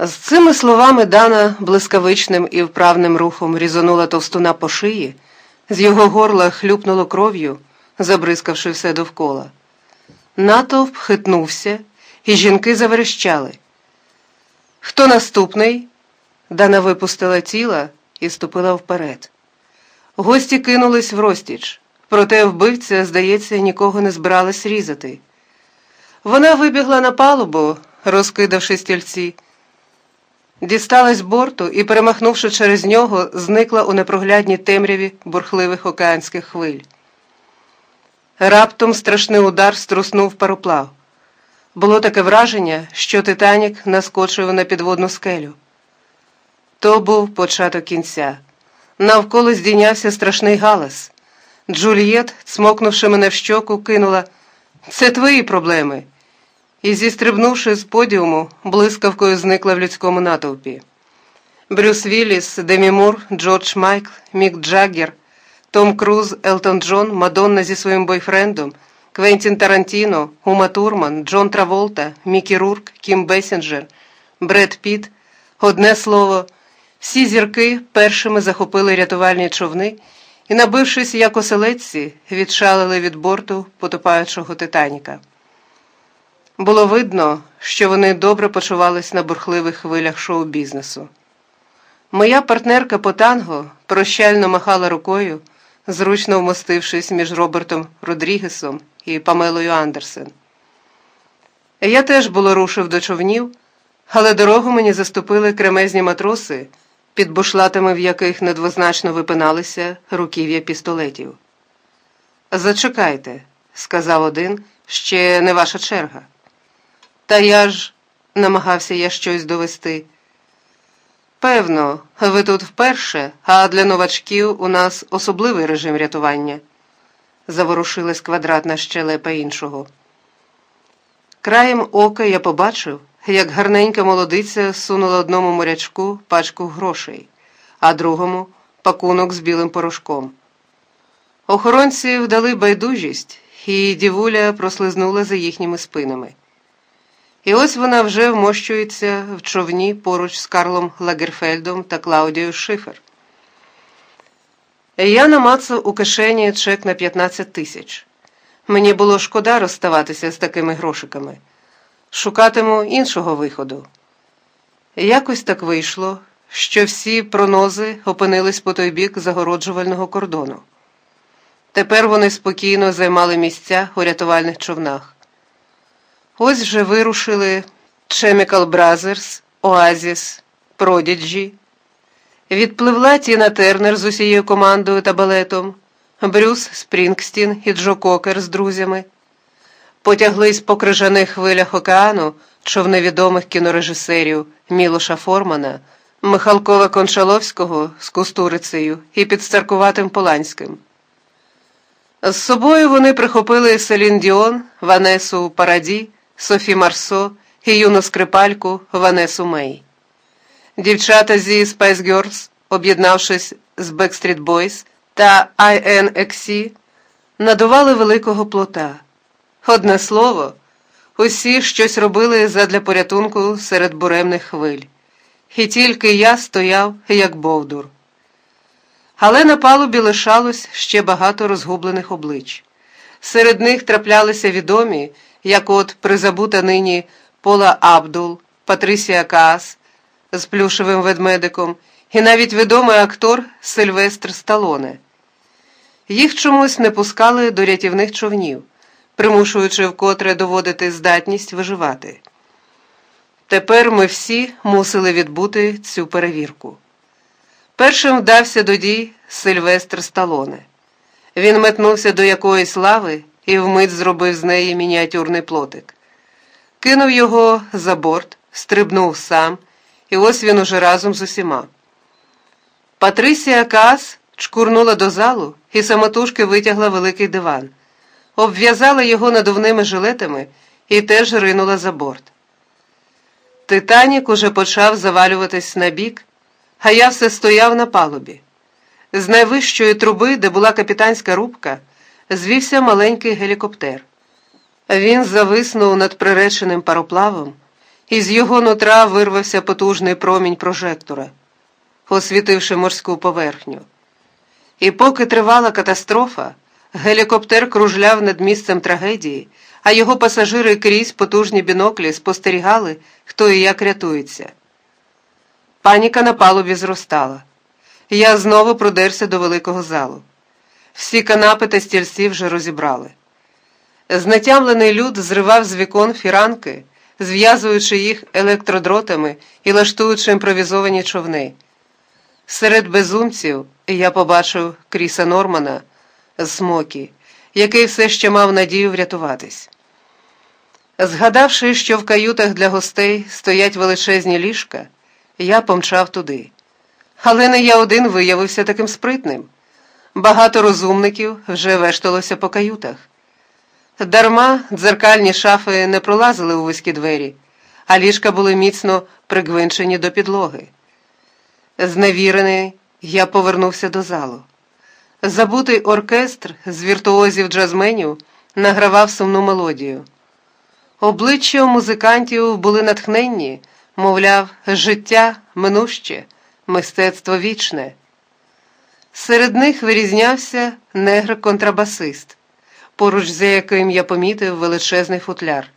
З цими словами Дана блискавичним і вправним рухом різонула товстуна по шиї, з його горла хлюпнуло кров'ю, забризкавши все довкола. Натовп хитнувся, і жінки заверещали. Хто наступний? Дана випустила тіла і ступила вперед. Гості кинулись в розтіч, проте вбивця, здається, нікого не збиралась різати. Вона вибігла на палубу, розкидавши стільці, дісталась борту і, перемахнувши через нього, зникла у непроглядній темряві бурхливих океанських хвиль. Раптом страшний удар струснув пароплав. Було таке враження, що Титанік наскочив на підводну скелю. То був початок кінця. Навколо здійнявся страшний галас. Джульєт, цмокнувши мене в щоку, кинула Це твої проблеми. І, зістрибнувши з подіуму, блискавкою зникла в людському натовпі. Брюс Вілліс, Демі Мур, Джордж Майкл, Мік Джаггер, Том Круз, Елтон Джон, Мадонна зі своїм бойфрендом, Квентін Тарантіно, Ума Турман, Джон Траволта, Мікі Рурк, Кім Бесінджер, Бред Піт, одне слово, всі зірки першими захопили рятувальні човни і, набившись як оселедці, відшалили від борту потопаючого Титаніка. Було видно, що вони добре почувались на бурхливих хвилях шоу-бізнесу. Моя партнерка по танго прощально махала рукою, зручно вмостившись між Робертом Родрігесом і Памелою Андерсен. Я теж було рушив до човнів, але дорогу мені заступили кремезні матроси, під бушлатами в яких недвозначно випиналися руків'я пістолетів. Зачекайте, сказав один, ще не ваша черга. Та я ж, намагався я щось довести. Певно, ви тут вперше, а для новачків у нас особливий режим рятування, заворушилась квадратна щелепа іншого. Краєм ока я побачив, як гарненька молодиця сунула одному морячку пачку грошей, а другому пакунок з білим порошком. Охоронці вдали байдужість, і дівуля прослизнула за їхніми спинами. І ось вона вже вмощується в човні поруч з Карлом Лагерфельдом та Клаудією Шифер. Я намацав у кишені чек на 15 тисяч. Мені було шкода розставатися з такими грошиками. Шукатиму іншого виходу. Якось так вийшло, що всі пронози опинились по той бік загороджувального кордону. Тепер вони спокійно займали місця у рятувальних човнах. Ось вже вирушили Chemical Brothers, Oasis, Prodigy. Відпливла Тіна Тернер з усією командою та балетом, Брюс Спрінгстін і Джо Кокер з друзями. Потяглись по крижаних хвилях океану човни відомих кінорежисерів Мілоша Формана, Михалкова Кончаловського з Кустурицею і підстаркуватим Поланським. З собою вони прихопили Селін Діон, Ванесу Параді. Софі Марсо і юну скрипальку Ванесу Мей. Дівчата зі Spice Girls, об'єднавшись з Backstreet Boys та INXC, надували великого плота. Одне слово, усі щось робили задля порятунку серед буремних хвиль. І тільки я стояв, як бовдур. Але на палубі лишалось ще багато розгублених облич. Серед них траплялися відомі як от призабута нині Пола Абдул, Патрисія Каас з плюшевим ведмедиком і навіть відомий актор Сильвестр Сталоне. Їх чомусь не пускали до рятівних човнів, примушуючи вкотре доводити здатність виживати. Тепер ми всі мусили відбути цю перевірку. Першим вдався до дій Сильвестр Сталоне. Він метнувся до якоїсь лави і вмить зробив з неї мініатюрний плотик. Кинув його за борт, стрибнув сам, і ось він уже разом з усіма. Патрисія Каас чкурнула до залу і самотужки витягла великий диван, обв'язала його надувними жилетами і теж ринула за борт. Титанік уже почав завалюватись на бік, а я все стояв на палубі. З найвищої труби, де була капітанська рубка, звівся маленький гелікоптер. Він зависнув над приреченим пароплавом Із його нутра вирвався потужний промінь прожектора, освітивши морську поверхню. І поки тривала катастрофа, гелікоптер кружляв над місцем трагедії, а його пасажири крізь потужні біноклі спостерігали, хто і як рятується. Паніка на палубі зростала. Я знову продерся до великого залу. Всі канапи та стільці вже розібрали. Знетямлений люд зривав з вікон фіранки, зв'язуючи їх електродротами і лаштуючи імпровізовані човни. Серед безумців я побачив Кріса Нормана з Смокі, який все ще мав надію врятуватись. Згадавши, що в каютах для гостей стоять величезні ліжка, я помчав туди. Але не я один виявився таким спритним. Багато розумників вже вешталося по каютах. Дарма дзеркальні шафи не пролазили у вузькі двері, а ліжка були міцно пригвинчені до підлоги. Зневірений, я повернувся до залу. Забутий оркестр з віртуозів джазменів награвав сумну мелодію. Обличчя музикантів були натхненні, мовляв, життя минуще, мистецтво вічне. Серед них вирізнявся негр-контрабасист, поруч за яким я помітив величезний футляр.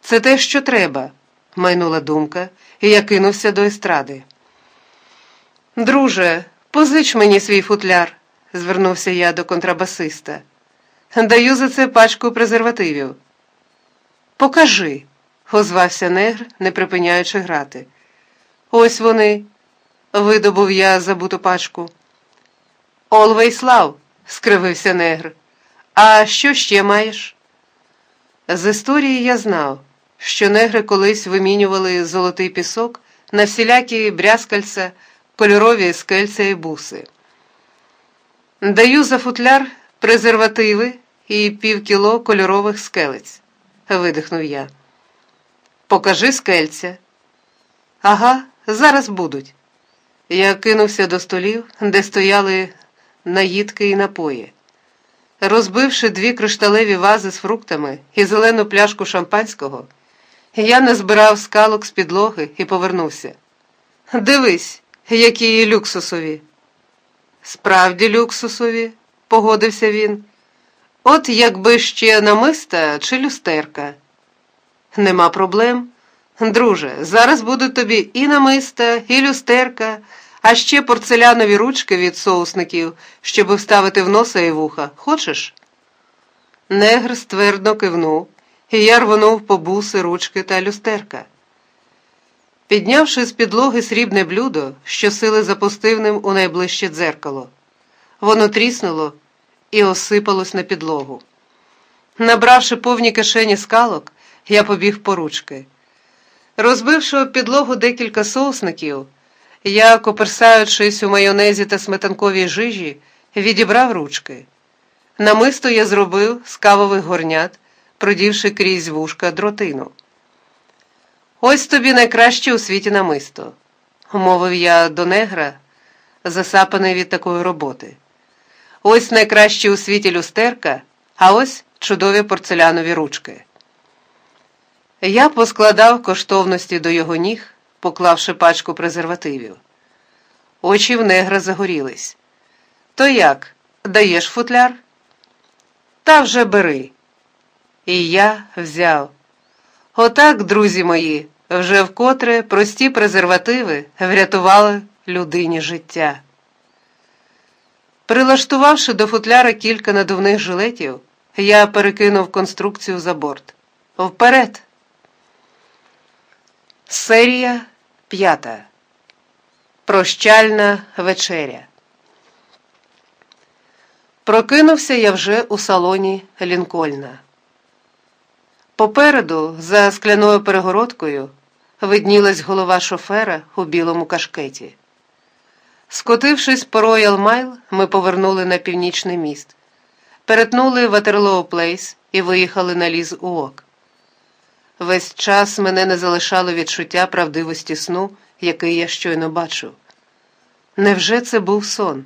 Це те, що треба, майнула думка, і я кинувся до естради. Друже, позич мені свій футляр, звернувся я до контрабасиста. Даю за це пачку презервативів. Покажи, озвався негр, не припиняючи грати. Ось вони, видобув я забуту пачку. Love, скривився негр. А що ще маєш? З історії я знав, що негри колись вимінювали золотий пісок на всілякі брязкальця, кольорові скельця і буси. Даю за футляр презервативи і півкіло кольорових скелець, видихнув я. Покажи скельця. Ага, зараз будуть. Я кинувся до столів, де стояли наїдки і напої. Розбивши дві кришталеві вази з фруктами і зелену пляшку шампанського, я назбирав скалок з підлоги і повернувся. Дивись, які люксусові. Справді люксусові, погодився він. От якби ще намиста чи люстерка. Нема проблем. Друже, зараз будуть тобі і намиста, і люстерка, а ще порцелянові ручки від соусників, щоб вставити в носа і вуха. Хочеш? Негр ствердно кивнув, і я рвонув по буси, ручки та люстерка. Піднявши з підлоги срібне блюдо, що сили запустив ним у найближче дзеркало. Воно тріснуло і осипалось на підлогу. Набравши повні кишені скалок, я побіг по ручки. Розбивши об підлогу декілька соусників, я, коперсаючись у майонезі та сметанковій жижі, відібрав ручки. Намисто я зробив з кавових горнят, продівши крізь вушка дротину. Ось тобі найкраще у світі намисто, мовив я до негра, засапаний від такої роботи. Ось найкраще у світі люстерка, а ось чудові порцелянові ручки. Я поскладав коштовності до його ніг, поклавши пачку презервативів. Очі в негра загорілись. То як, даєш футляр? Та вже бери. І я взяв. Отак, друзі мої, вже вкотре прості презервативи врятували людині життя. Прилаштувавши до футляра кілька надувних жилетів, я перекинув конструкцію за борт. Вперед! Серія п'ята. Прощальна вечеря. Прокинувся я вже у салоні Лінкольна. Попереду, за скляною перегородкою, виднілась голова шофера у білому кашкеті. Скотившись по Роял Майл, ми повернули на північний міст, перетнули Ватерлоу Плейс і виїхали на Ліз Уок. Весь час мене не залишало відчуття правдивості сну, який я щойно бачив. Невже це був сон?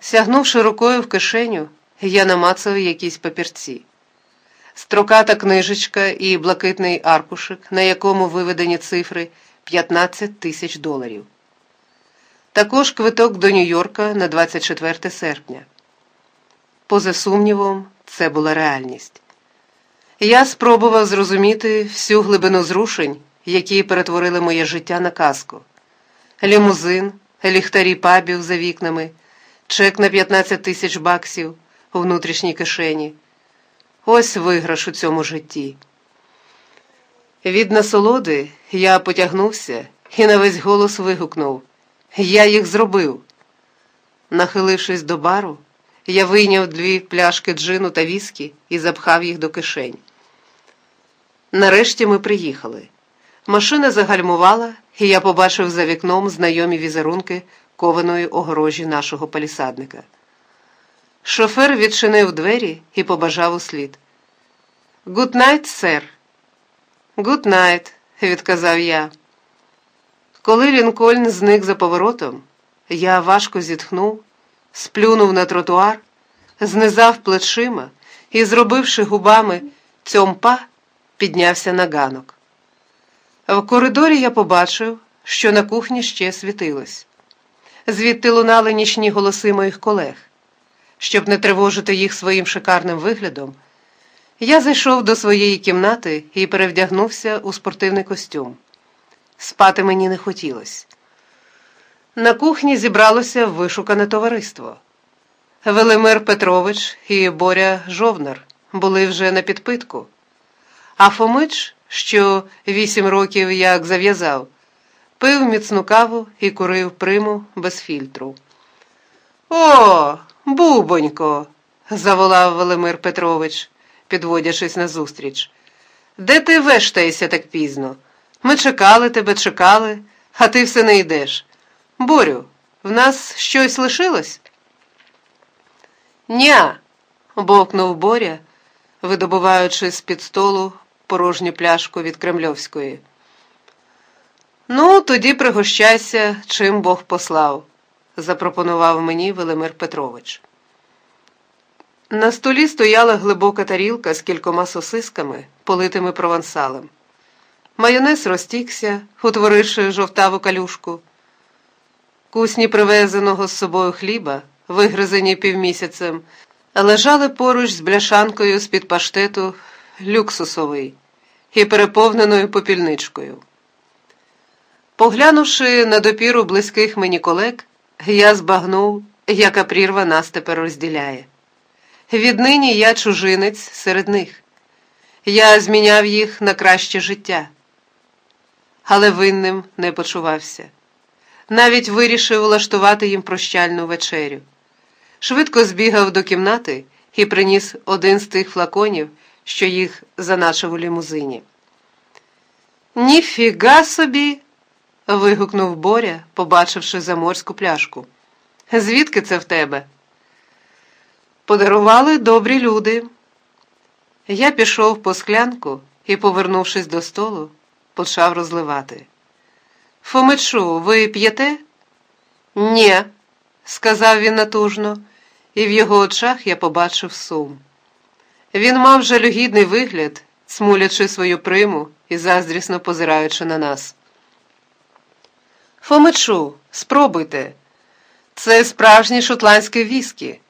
Сягнувши рукою в кишеню, я намацав якісь папірці. строката книжечка і блакитний аркушик, на якому виведені цифри 15 тисяч доларів. Також квиток до Нью-Йорка на 24 серпня. Поза сумнівом, це була реальність. Я спробував зрозуміти всю глибину зрушень, які перетворили моє життя на казку. Лімузин, ліхтарі пабів за вікнами, чек на 15 тисяч баксів у внутрішній кишені. Ось виграш у цьому житті. Від насолоди я потягнувся і на весь голос вигукнув Я їх зробив. Нахилившись до бару, я вийняв дві пляшки джину та віскі і запхав їх до кишень. Нарешті ми приїхали. Машина загальмувала, і я побачив за вікном знайомі візерунки кованої огорожі нашого палісадника. Шофер відчинив двері і побажав услід. «Good night, сер». «Good night», – відказав я. Коли Лінкольн зник за поворотом, я важко зітхнув, сплюнув на тротуар, знизав плечима і, зробивши губами цьомпа, піднявся на ганок. В коридорі я побачив, що на кухні ще світилось. Звідти лунали нічні голоси моїх колег. Щоб не тривожити їх своїм шикарним виглядом, я зайшов до своєї кімнати і перевдягнувся у спортивний костюм. Спати мені не хотілося. На кухні зібралося вишукане товариство. Велимир Петрович і Боря Жовнар були вже на підпитку, а Фомич, що вісім років як зав'язав, пив міцну каву і курив приму без фільтру. О, бубонько, заволав Велимир Петрович, підводячись назустріч. Де ти вештаєшся так пізно? Ми чекали тебе, чекали, а ти все не йдеш. Борю, в нас щось лишилось? Ня, бовкнув Боря, видобуваючи з під столу порожню пляшку від Кремльовської. Ну, тоді пригощайся, чим Бог послав, запропонував мені Велимир Петрович. На столі стояла глибока тарілка з кількома сосисками, политими провансалем. Майонез розтікся, утворивши жовтаву калюшку. Кусні привезеного з собою хліба, вигризені півмісяцем, лежали поруч з бляшанкою з-під паштету люксусовий і переповненою попільничкою. Поглянувши на допіру близьких мені колег, я збагнув, яка прірва нас тепер розділяє. Віднині я чужинець серед них. Я зміняв їх на краще життя, але винним не почувався. Навіть вирішив влаштувати їм прощальну вечерю. Швидко збігав до кімнати і приніс один з тих флаконів, що їх заначив у лімузині. Ніфіга собі. вигукнув Боря, побачивши заморську пляшку. Звідки це в тебе? Подарували добрі люди. Я пішов по склянку і, повернувшись до столу, почав розливати. Фомичу, ви п'єте? Нє, сказав він натужно, і в його очах я побачив сум. Він мав жалюгідний вигляд, смулячи свою приму і заздрісно позираючи на нас. Фомичу, спробуйте. Це справжнє шотландське віскі.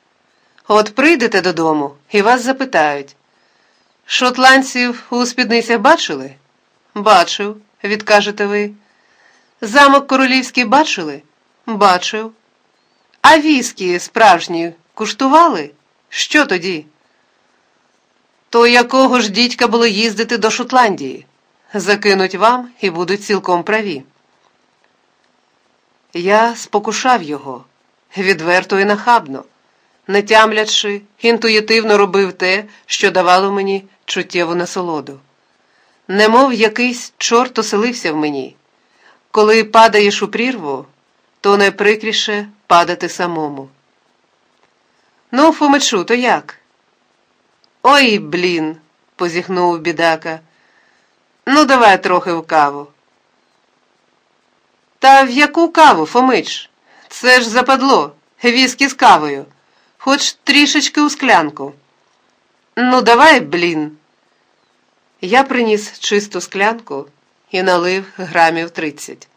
От прийдете додому і вас запитають. Шотландців у спідницях бачили? Бачив, відкажете ви. Замок королівський бачили? Бачив. А віскі справжні куштували? Що тоді? То якого ж дідька було їздити до Шотландії? Закинуть вам і будуть цілком праві. Я спокушав його відверто і нахабно, не тямлячи, інтуїтивно робив те, що давало мені чуттєву насолоду. Немов якийсь чорт оселився в мені. Коли падаєш у прірву, то найприкріше падати самому. Ну, Фомичу, то як? Ой, блін, позіхнув бідака. Ну, давай трохи в каву. Та в яку каву, Фомич? Це ж западло, віскі з кавою, хоч трішечки у склянку. Ну, давай, блін, Я приніс чисту склянку і налив грамів тридцять.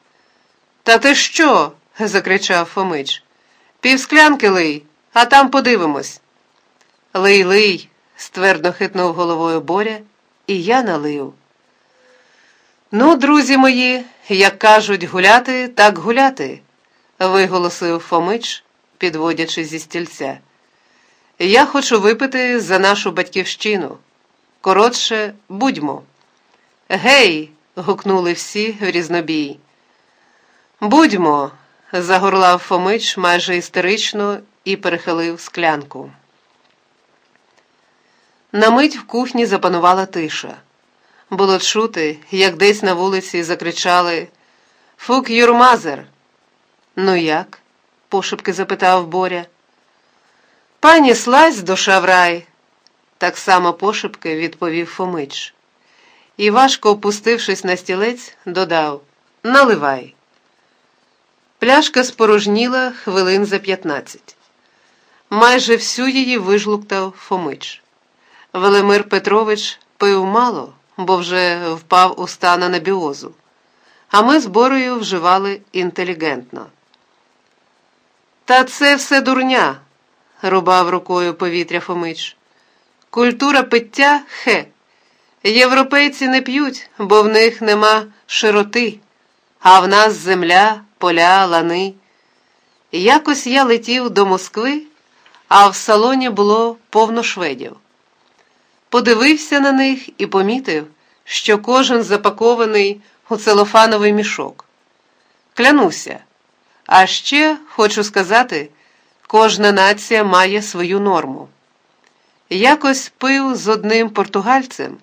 Та ти що? закричав Фомич. Півсклянки лий, а там подивимось. Лий, лий, ствердно хитнув головою Боря, і я налив. Ну, друзі мої, як кажуть, гуляти, так гуляти, виголосив Фомич, підводячи зі стільця. Я хочу випити за нашу батьківщину. Коротше, будьмо. Гей. гукнули всі в різнобій. Будьмо, загорлав Фомич майже істерично і перехилив склянку. На мить в кухні запанувала тиша. Було чути, як десь на вулиці закричали Фук юрмазер. Ну як? пошепки запитав Боря. Пані слазь до шаврай, так само пошепки відповів Фомич. І, важко опустившись на стілець, додав Наливай. Пляшка спорожніла хвилин за п'ятнадцять. Майже всю її вижлуктав Фомич. Велимир Петрович пив мало, бо вже впав у стан анабіозу, а ми з Борою вживали інтелігентно. Та це все дурня, рубав рукою повітря Фомич. Культура пиття хе. Європейці не п'ють, бо в них нема широти, а в нас земля, поля, лани. Якось я летів до Москви, а в салоні було повно шведів. Подивився на них і помітив, що кожен запакований у целофановий мішок. Клянуся. А ще хочу сказати, кожна нація має свою норму. Якось пив з одним португальцем.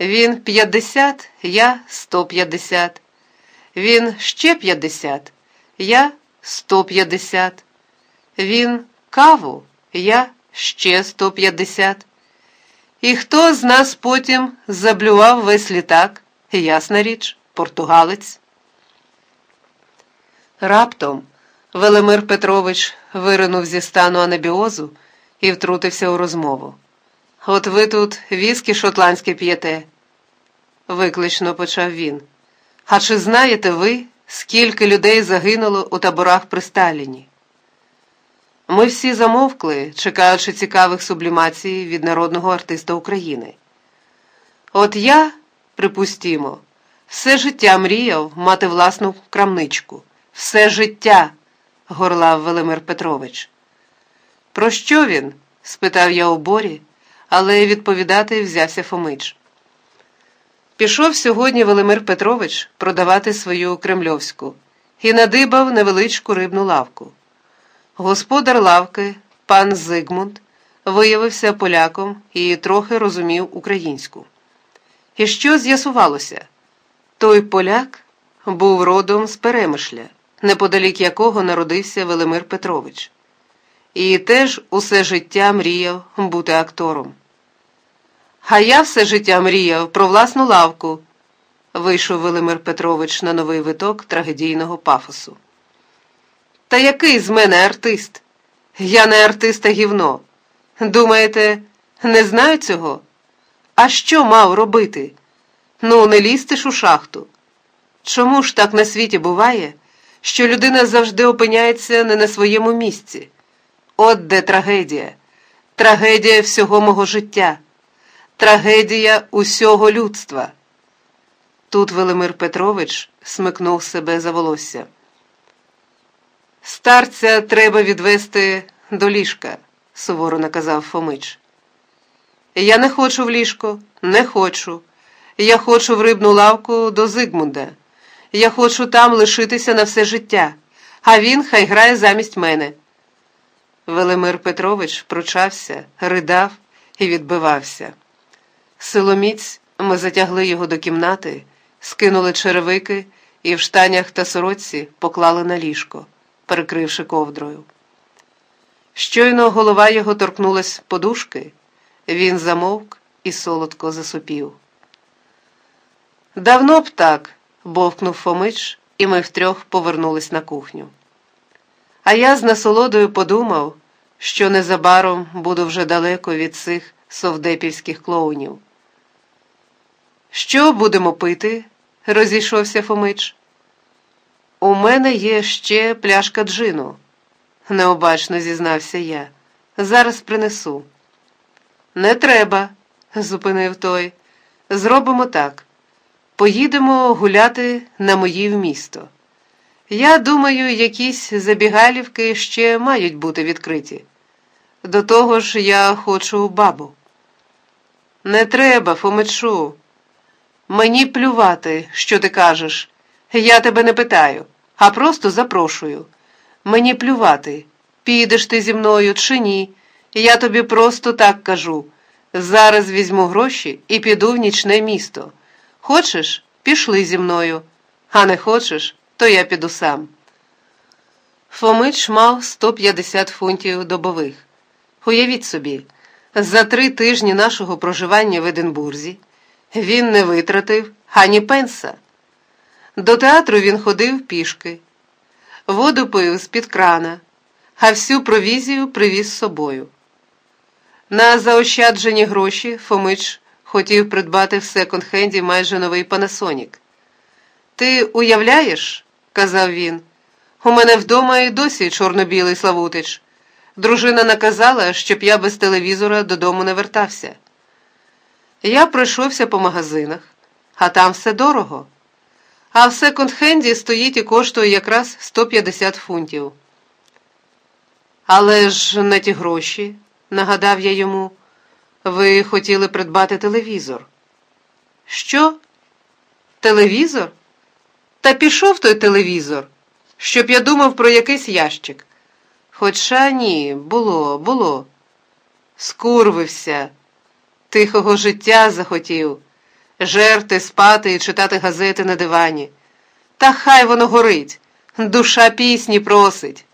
Він 50, я 150. Він ще 50, я 150. Він каву, я ще 150. І хто з нас потім заблював весь літак, ясна річ, португалець. Раптом Велимир Петрович виринув зі стану анабіозу і втрутився у розмову. От ви тут віскі шотландське п'єте, виклично почав він. А чи знаєте ви, скільки людей загинуло у таборах при Сталіні? Ми всі замовкли, чекаючи цікавих сублімацій від народного артиста України. От я, припустімо, все життя мріяв мати власну крамничку. Все життя, горлав Велимир Петрович. Про що він? спитав я у борі, але відповідати взявся Фомич. Пішов сьогодні Велимир Петрович продавати свою кремльовську і надибав невеличку рибну лавку. Господар лавки, пан Зигмунд, виявився поляком і трохи розумів українську. І що з'ясувалося? Той поляк був родом з Перемишля, неподалік якого народився Велимир Петрович, і теж усе життя мріяв бути актором. А я все життя мріяв про власну лавку, вийшов Велимир Петрович на новий виток трагедійного пафосу. Та який з мене артист? Я не артист, а гівно. Думаєте, не знаю цього? А що мав робити? Ну, не лізти ж у шахту. Чому ж так на світі буває, що людина завжди опиняється не на своєму місці? От де трагедія, трагедія всього мого життя, трагедія усього людства. Тут Велимир Петрович смикнув себе за волосся. Старця треба відвести до ліжка, суворо наказав Фомич. Я не хочу в ліжко, не хочу. Я хочу в рибну лавку до Зигмунда. Я хочу там лишитися на все життя, а він хай грає замість мене. Велимир Петрович пручався, ридав і відбивався. Силоміць ми затягли його до кімнати, скинули черевики і в штанях та сорочці поклали на ліжко перекривши ковдрою. Щойно голова його торкнулась подушки, він замовк і солодко засопів. Давно б так, бовкнув Фомич, і ми втрьох повернулись на кухню. А я з насолодою подумав, що незабаром буду вже далеко від цих совдепівських клоунів. Що будемо пити? розійшовся Фомич. У мене є ще пляшка джину, необачно зізнався я. Зараз принесу. Не треба, зупинив той. Зробимо так. Поїдемо гуляти на мої в місто. Я думаю, якісь забігалівки ще мають бути відкриті. До того ж, я хочу бабу. Не треба, Фомичу. Мені плювати, що ти кажеш. Я тебе не питаю, а просто запрошую. Мені плювати, підеш ти зі мною чи ні. Я тобі просто так кажу. Зараз візьму гроші і піду в нічне місто. Хочеш, пішли зі мною, а не хочеш, то я піду сам. Фомич мав 150 фунтів добових. Уявіть собі, за три тижні нашого проживання в Единбурзі він не витратив ані пенса. До театру він ходив пішки, воду пив з-під крана, а всю провізію привіз з собою. На заощаджені гроші Фомич хотів придбати в секонд-хенді майже новий Панасонік. Ти уявляєш, казав він, у мене вдома і досі чорно-білий Славутич. Дружина наказала, щоб я без телевізора додому не вертався. Я пройшовся по магазинах, а там все дорого. А в секонд-хенді стоїть і коштує якраз 150 фунтів. Але ж на ті гроші, нагадав я йому, ви хотіли придбати телевізор. Що? Телевізор? Та пішов той телевізор, щоб я думав про якийсь ящик. Хоча ні, було, було. Скурвився, тихого життя захотів, жерти, спати і читати газети на дивані. Та хай воно горить, душа пісні просить.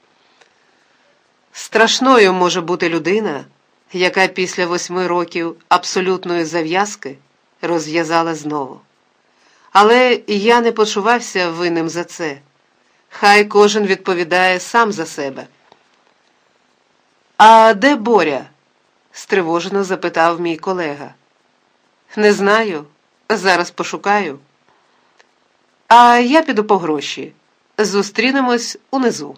Страшною може бути людина, яка після восьми років абсолютної зав'язки розв'язала знову. Але я не почувався винним за це. Хай кожен відповідає сам за себе. А де Боря? стривожено запитав мій колега. Не знаю, зараз пошукаю. А я піду по гроші. Зустрінемось унизу.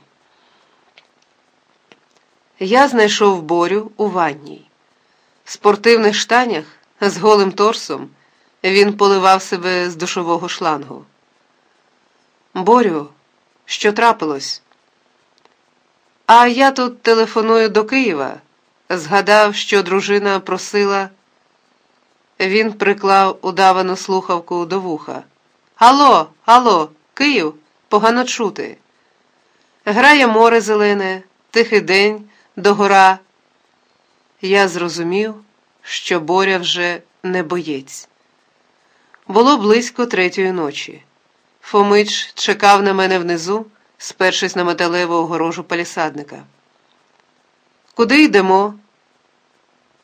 Я знайшов борю у ванній. В спортивних штанях з голим торсом він поливав себе з душового шлангу. Борю, що трапилось? А я тут телефоную до Києва. Згадав, що дружина просила. Він приклав удавану слухавку до вуха. Алло, алло, Київ, погано чути. Грає море зелене, тихий день, догора. Я зрозумів, що Боря вже не боєць. Було близько третьої ночі. Фомич чекав на мене внизу спершись на металеву огорожу палісадника. Куди йдемо?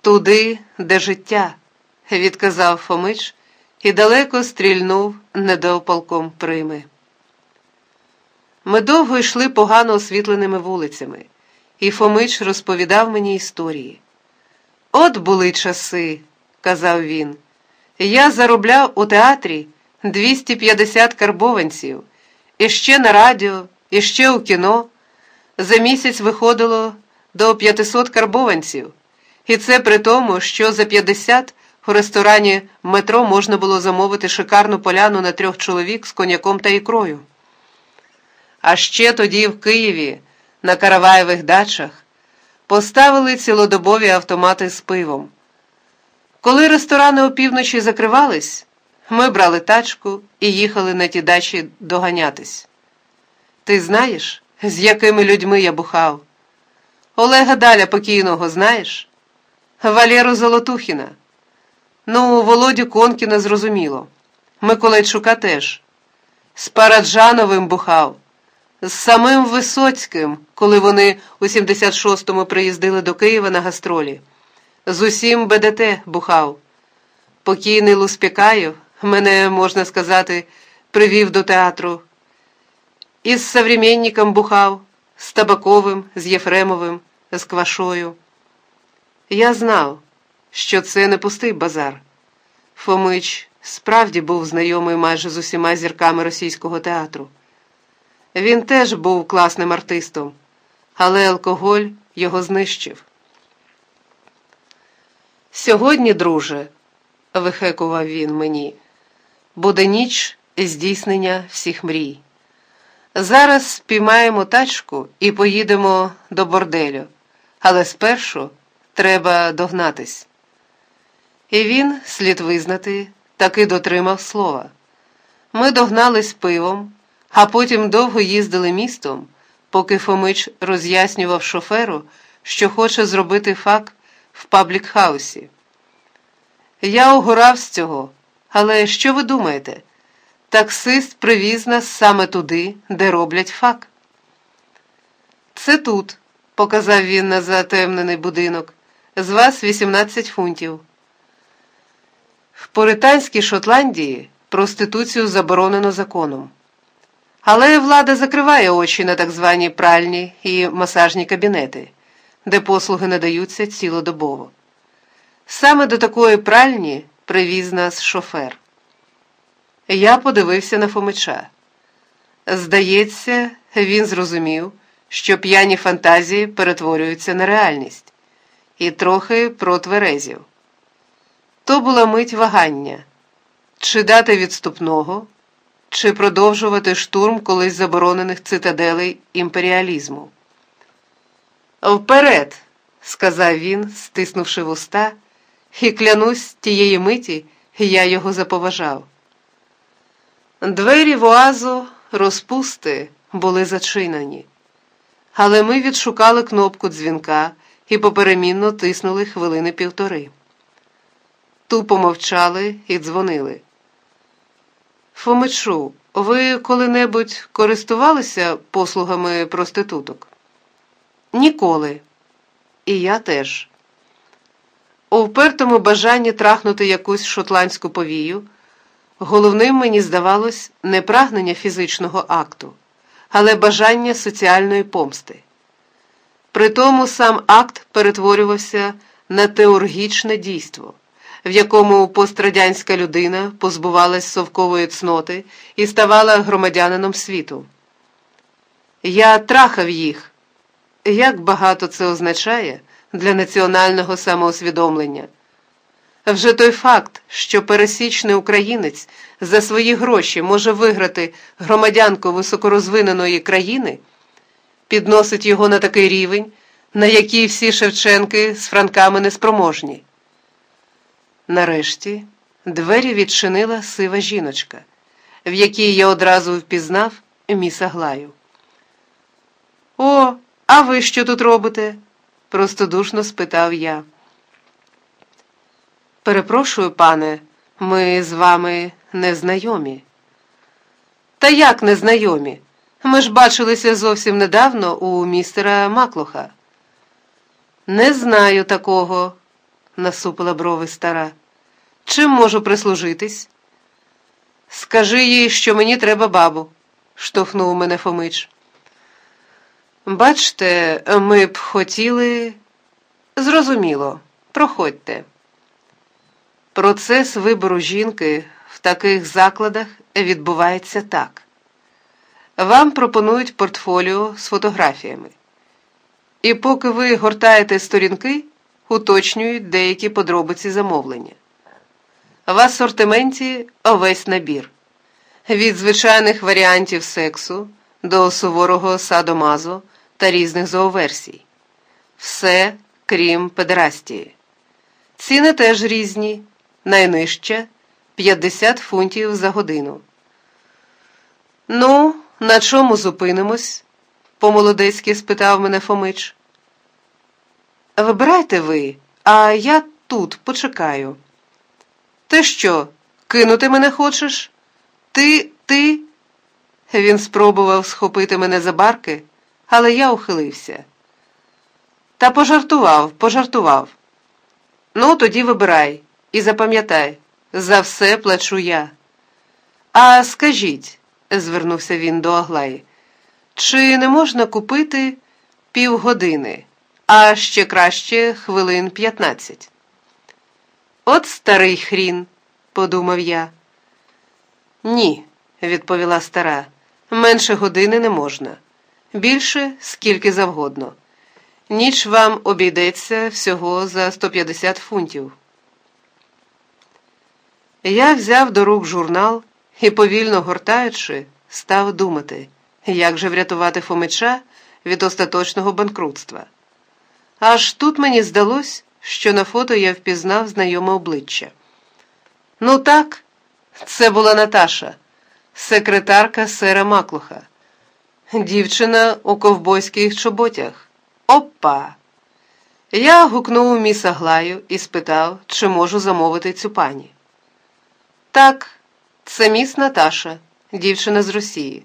Туди, де життя, відказав Фомич і далеко стрільнув недополком прими. Ми довго йшли погано освітленими вулицями, і Фомич розповідав мені історії. От були часи, казав він. Я заробляв у театрі 250 карбованців, і ще на радіо, і ще у кіно за місяць виходило до 500 карбованців, і це при тому, що за 50 у ресторані метро можна було замовити шикарну поляну на трьох чоловік з коняком та ікрою. А ще тоді в Києві, на караваєвих дачах, поставили цілодобові автомати з пивом. Коли ресторани опівночі закривались, ми брали тачку і їхали на ті дачі доганятись. Ти знаєш, з якими людьми я бухав? Олега Даля покійного знаєш? Валеру Золотухіна. Ну, Володю Конкіна зрозуміло. Миколайчука теж. З Параджановим бухав, з самим Висоцьким, коли вони у 76-му приїздили до Києва на гастролі. З усім БДТ бухав. Покійний Луспікаєв, мене, можна сказати, привів до театру. І з современником бухав, з Табаковим, з Єфремовим, з Квашою. Я знав, що це не пустий базар. Фомич справді був знайомий майже з усіма зірками російського театру. Він теж був класним артистом, але алкоголь його знищив. Сьогодні, друже, вихекував він мені, буде ніч здійснення всіх мрій. Зараз спіймаємо тачку і поїдемо до борделю, але спершу треба догнатись. І він, слід визнати, таки дотримав слова. Ми догнались пивом, а потім довго їздили містом, поки Фомич роз'яснював шоферу, що хоче зробити fuck в public house і. Я угорав з цього, але що ви думаєте? Таксист привіз нас саме туди, де роблять fuck. Це тут, показав він на затемнений будинок, з вас 18 фунтів. Поританській Шотландії проституцію заборонено законом. Але влада закриває очі на так звані пральні і масажні кабінети, де послуги надаються цілодобово. Саме до такої пральні привіз нас шофер. Я подивився на Фомича. Здається, він зрозумів, що п'яні фантазії перетворюються на реальність, і трохи протверезів. То була мить вагання чи дати відступного, чи продовжувати штурм колись заборонених цитаделей імперіалізму. Вперед, сказав він, стиснувши вуста, і клянусь тієї миті, я його заповажав. Двері в оазу розпусти були зачинені, але ми відшукали кнопку дзвінка і поперемінно тиснули хвилини півтори. Тупо мовчали і дзвонили. Фомичу, ви коли-небудь користувалися послугами проституток? Ніколи. І я теж. У впертому бажанні трахнути якусь шотландську повію. Головним мені здавалось не прагнення фізичного акту, але бажання соціальної помсти. Притому сам акт перетворювався на теоргічне дійство, в якому пострадянська людина позбувалась совкової цноти і ставала громадянином світу. Я трахав їх. Як багато це означає для національного самоусвідомлення? Вже той факт, що пересічний українець за свої гроші може виграти громадянку високорозвиненої країни, підносить його на такий рівень, на який всі Шевченки з франками неспроможні. Нарешті двері відчинила сива жіночка, в якій я одразу впізнав міс Аглаю. О, а ви що тут робите? простодушно спитав я. Перепрошую, пане, ми з вами не знайомі. Та як не знайомі? Ми ж бачилися зовсім недавно у містера Маклуха. Не знаю такого, насупила брови стара. Чим можу прислужитись? Скажи їй, що мені треба бабу, штовхнув мене Фомич. Бачте, ми б хотіли. Зрозуміло, проходьте. Процес вибору жінки в таких закладах відбувається так. Вам пропонують портфоліо з фотографіями. І поки ви гортаєте сторінки, уточнюють деякі подробиці замовлення. В асортименті овесь набір. Від звичайних варіантів сексу до суворого садомазо та різних зооверсій. Все крім педерастії. Ціни теж різні найнижча 50 фунтів за годину. Ну, на чому зупинимось? по-молодецьки спитав мене Фомич. Вибирайте ви, а я тут почекаю. Ти що, кинути мене хочеш? Ти, ти. Він спробував схопити мене за барки, але я ухилився. Та пожартував, пожартував. Ну, тоді вибирай. І запам'ятай, за все плачу я. А скажіть, звернувся він до Аглаї, чи не можна купити півгодини, а ще краще хвилин п'ятнадцять? От старий хрін, подумав я. Ні, відповіла стара. Менше години не можна. Більше скільки завгодно. Ніч вам обійдеться всього за 150 фунтів. Я взяв до рук журнал і, повільно гортаючи, став думати, як же врятувати Фомича від остаточного банкрутства. Аж тут мені здалось, що на фото я впізнав знайоме обличчя. Ну так, це була Наташа, секретарка сера Маклуха, дівчина у ковбойських чоботях. Опа! Я гукнув міс Аглаю і спитав, чи можу замовити цю пані. Так, це міс Наташа, дівчина з Росії.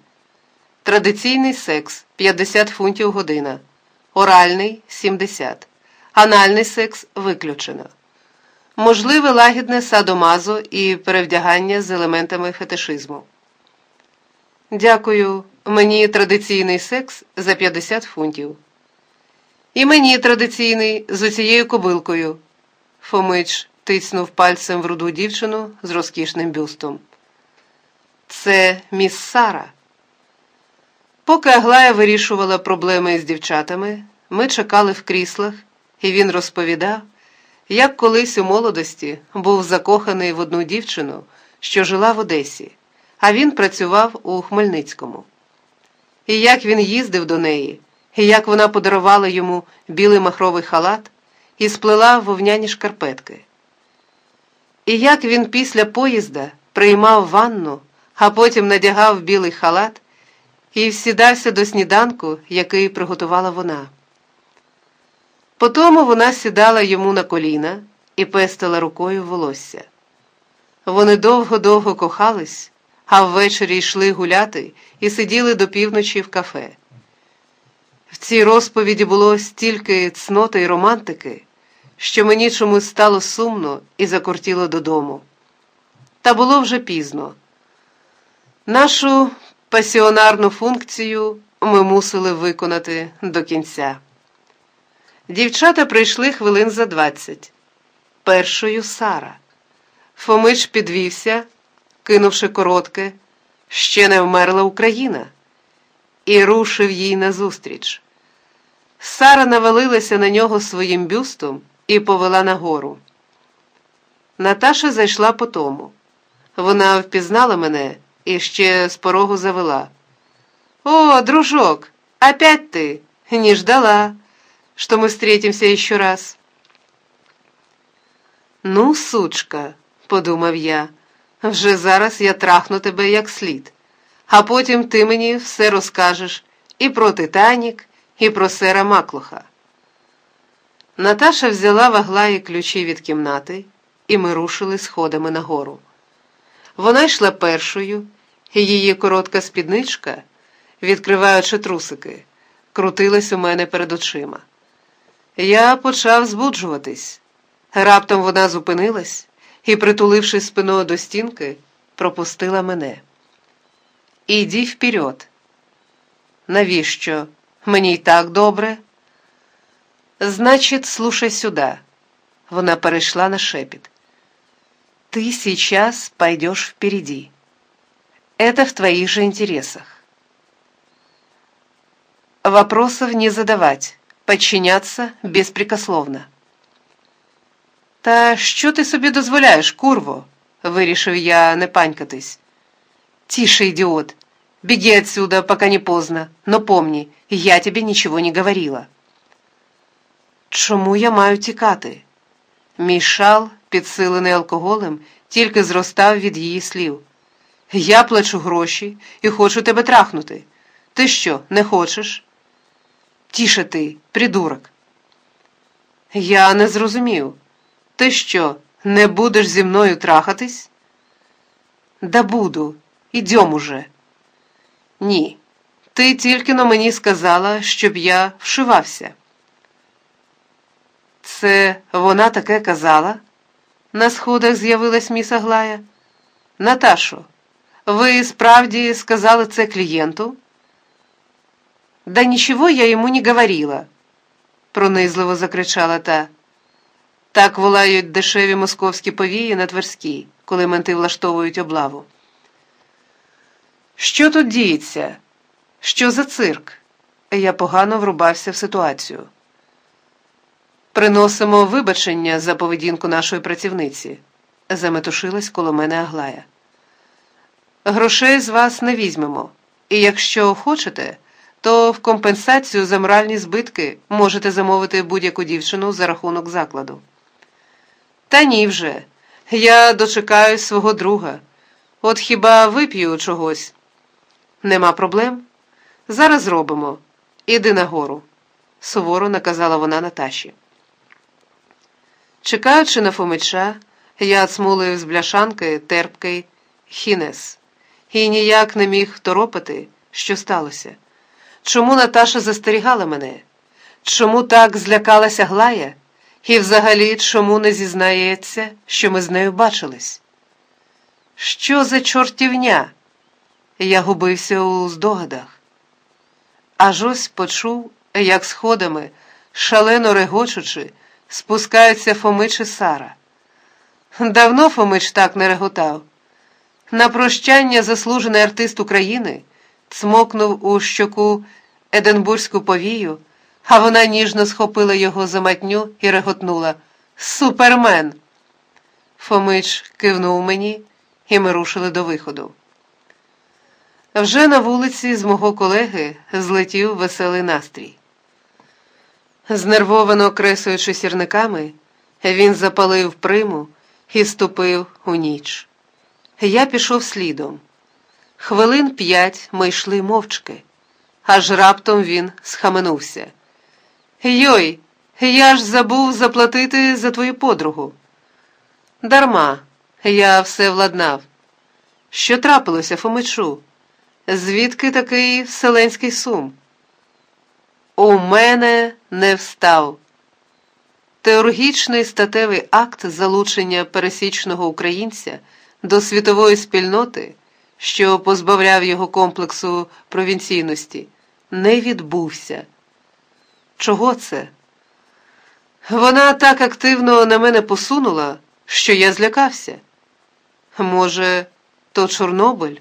Традиційний секс 50 фунтів година, оральний 70, анальний секс виключено. Можливе лагідне садомазо і перевдягання з елементами фетишизму. Дякую, мені традиційний секс за 50 фунтів. І мені традиційний з оцією кобилкою. Фомич тицнув пальцем в руду дівчину з розкішним бюстом. Це міс Сара. Поки Аглая вирішувала проблеми з дівчатами, ми чекали в кріслах, і він розповідав, як колись у молодості був закоханий в одну дівчину, що жила в Одесі, а він працював у Хмельницькому. І як він їздив до неї, і як вона подарувала йому білий махровий халат і сплела вовняні шкарпетки. І як він після поїзда приймав ванну, а потім надягав білий халат і всідався до сніданку, який приготувала вона. Потому вона сідала йому на коліна і пестила рукою волосся. Вони довго-довго кохались, а ввечері йшли гуляти і сиділи до півночі в кафе. В цій розповіді було стільки цноти й романтики, що мені чомусь стало сумно і закортіло додому. Та було вже пізно. Нашу пасіонарну функцію ми мусили виконати до кінця. Дівчата прийшли хвилин за двадцять. Першою Сара. Фомич підвівся, кинувши коротке, ще не вмерла Україна, і рушив їй назустріч. Сара навалилася на нього своїм бюстом і повела нагору. Наташа зайшла по тому. Вона впізнала мене і ще з порогу завела. О, дружок, опять ты, не ждала, что мы встретимся еще раз. Ну, сучка, подумав я, вже зараз я трахну тебе як слід, а потім ти мені все розкажеш і про Титанік, і про сера Маклуха. Наташа взяла в Аглаї ключі від кімнати, і ми рушили сходами нагору. Вона йшла першою, і її коротка спідничка, відкриваючи трусики, крутилась у мене перед очима. Я почав збуджуватись. Раптом вона зупинилась і, притулившись спиною до стінки, пропустила мене. Іди вперед. Навіщо? Мені й так добре. Значит, слушай сюда. Вона перейшла на шепіт. Ты сейчас пойдешь впереди. Это в твоих же интересах. Вопросов не задавать, подчиняться беспрекословно. Та що ти собі дозволяєш, курво? вирішив я не панькатись. Тише, идиот. Беги отсюда, пока не поздно, но помни, я тебе ничего не говорила. Чому я маю тікати? Мій шал, підсилений алкоголем, тільки зростав від її слів. Я плачу гроші і хочу тебе трахнути. Ти що, не хочеш? Тіше ти, придурок. Я не зрозумів. Ти що, не будеш зі мною трахатись? Да буду, ідьом уже. Ні, ти тільки на мені сказала, щоб я вшивався. Це вона таке казала? На сходах з'явилась міс Аглая. Наташо, ви справді сказали це клієнту? Да нічого я йому не говорила, пронизливо закричала та. Так волають дешеві московські повії на Тверській. коли менти влаштовують облаву. Що тут діється? Що за цирк? Я погано врубався в ситуацію. Приносимо вибачення за поведінку нашої працівниці, заметушилась коло мене Аглая. Грошей з вас не візьмемо, і якщо хочете, то в компенсацію за моральні збитки можете замовити будь-яку дівчину за рахунок закладу. Та ні вже. Я дочекаюсь свого друга. От хіба вип'ю чогось? Нема проблем? Зараз зробимо. Іди нагору, суворо наказала вона Наташі. Чекаючи на Фомича, я цмулив з бляшанки терпкий хінес і ніяк не міг торопити, що сталося. Чому Наташа застерігала мене? Чому так злякалася Глая? І взагалі чому не зізнається, що ми з нею бачились? Що за чортівня? Я губився у здогадах. Аж ось почув, як сходами, шалено регочучи, спускаються Фомич і Сара. Давно Фомич так не реготав. На прощання заслужений артист України цмокнув у щоку Единбурзьку повію, а вона ніжно схопила його за матню і реготнула Супермен. Фомич кивнув мені, і ми рушили до виходу. Вже на вулиці з мого колеги злетів веселий настрій. Знервовано кресуючи сірниками, він запалив приму і ступив у ніч. Я пішов слідом. Хвилин п'ять ми йшли мовчки, аж раптом він схаменувся. Йой, я ж забув заплатити за твою подругу. Дарма, я все владнав. Що трапилося, Фомичу? Звідки такий вселенський сум? У мене не встав. Теоргічний статевий акт залучення пересічного українця до світової спільноти, що позбавляв його комплексу провінційності, не відбувся. Чого це? Вона так активно на мене посунула, що я злякався. Може, то Чорнобиль?